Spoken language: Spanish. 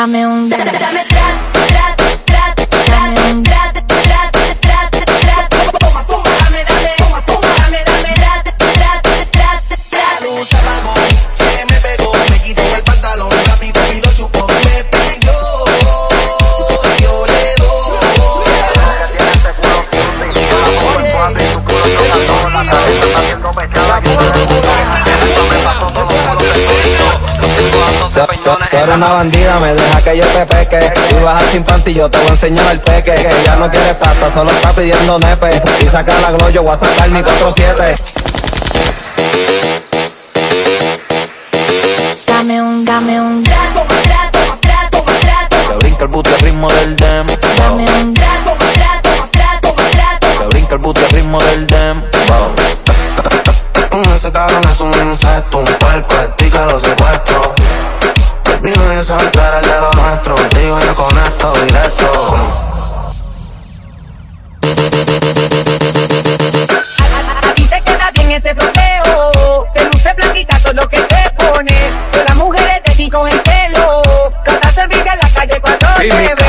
Dame un dame Dame trato, trato, trato, se me pegó, me el pantalón, me. Yo le doy. Eres una bandida, me deja que yo te peque. Y bajas sin panty, yo te voy a enseñar el peque. Que ya no quiere pasta, solo está pidiendo nepes. Y saca la glow, yo voy a sacar mi 4-7. Dame un, dame un, Trato, trato, trato, trato. Te brinca el booty al ritmo del dem. dame un, Trato, trato, trato, trato. Te brinca el booty al ritmo del dem. Con ese cabrón es un insecto, un puerco, estica secuestro piensa meter el dedo nuestro, contigo yo conecto directo. A, a, a ti te queda bien ese floteo, te luce blanquita todo lo que te pone, las mujeres de ti con el celo, trata de servir en la calle cuando te